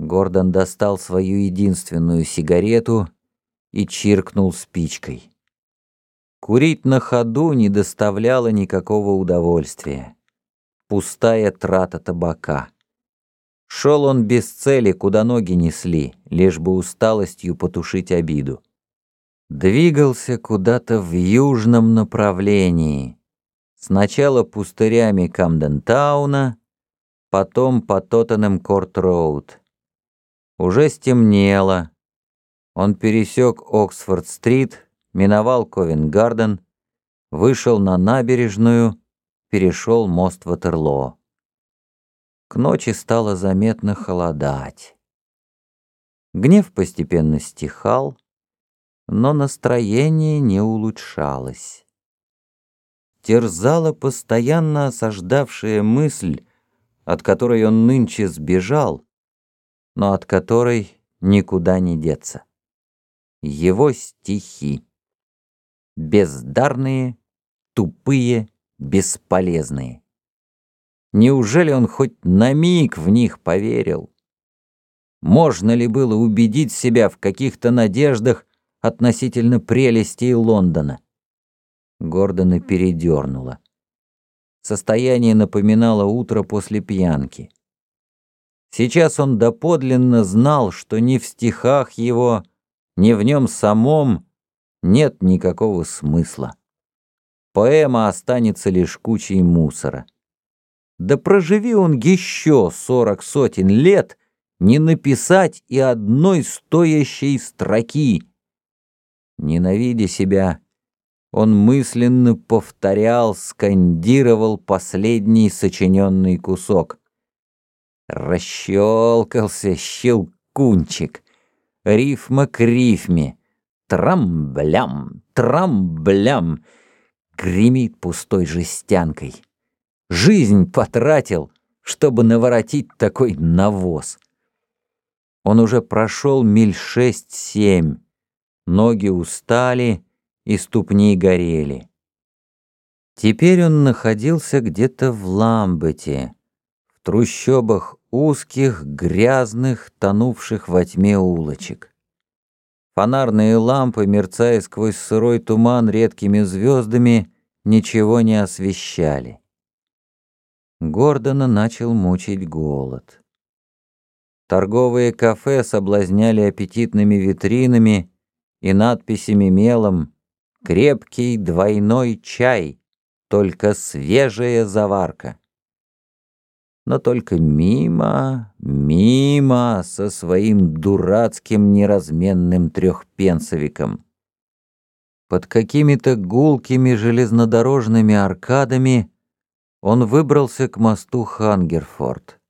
Гордон достал свою единственную сигарету и чиркнул спичкой. Курить на ходу не доставляло никакого удовольствия. Пустая трата табака. Шел он без цели, куда ноги несли, лишь бы усталостью потушить обиду. Двигался куда-то в южном направлении. Сначала пустырями Камден-тауна, потом по Тоттенем-Корт-Роуд. Уже стемнело. Он пересек Оксфорд-стрит, миновал Ковен-Гарден, вышел на набережную, перешел мост Ватерлоо. К ночи стало заметно холодать. Гнев постепенно стихал, но настроение не улучшалось. Терзала постоянно осаждавшая мысль, от которой он нынче сбежал, но от которой никуда не деться. Его стихи. Бездарные, тупые, бесполезные. Неужели он хоть на миг в них поверил? Можно ли было убедить себя в каких-то надеждах относительно прелестей Лондона? Гордона передернуло. Состояние напоминало утро после пьянки. Сейчас он доподлинно знал, что ни в стихах его, ни в нем самом нет никакого смысла. Поэма останется лишь кучей мусора. Да проживи он еще сорок сотен лет, не написать и одной стоящей строки. Ненавидя себя, он мысленно повторял, скандировал последний сочиненный кусок. Расщелкался щелкунчик, рифма к рифме, трамблям, трамблям, гремит пустой жестянкой. Жизнь потратил, чтобы наворотить такой навоз. Он уже прошел миль шесть-семь, ноги устали, и ступни горели. Теперь он находился где-то в Ламбете, в трущобах узких, грязных, тонувших во тьме улочек. Фонарные лампы, мерцая сквозь сырой туман редкими звездами, ничего не освещали. Гордона начал мучить голод. Торговые кафе соблазняли аппетитными витринами и надписями мелом крепкий двойной чай, только свежая заварка. Но только мимо, мимо со своим дурацким неразменным трехпенсовиком. Под какими-то гулкими железнодорожными аркадами он выбрался к мосту Хангерфорд.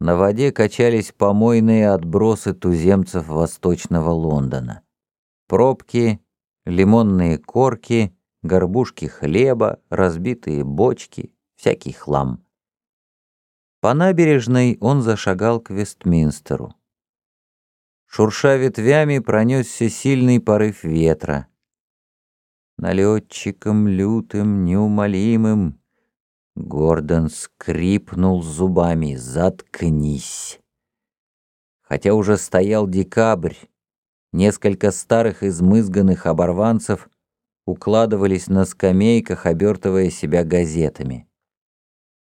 На воде качались помойные отбросы туземцев восточного Лондона. Пробки лимонные корки, горбушки хлеба, разбитые бочки, всякий хлам. По набережной он зашагал к Вестминстеру. Шурша ветвями пронесся сильный порыв ветра. Налетчиком лютым, неумолимым Гордон скрипнул зубами «Заткнись!» Хотя уже стоял декабрь, Несколько старых измызганных оборванцев укладывались на скамейках, обертывая себя газетами.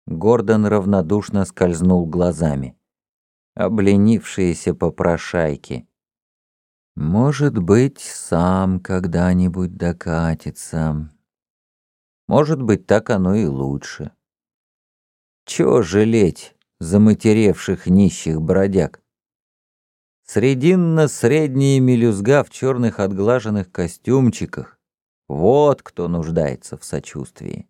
Гордон равнодушно скользнул глазами. Обленившиеся попрошайки. Может быть, сам когда-нибудь докатится. Может быть, так оно и лучше. Чего жалеть заматеревших нищих бродяг? Срединно-средние мелюзга в черных отглаженных костюмчиках. Вот кто нуждается в сочувствии.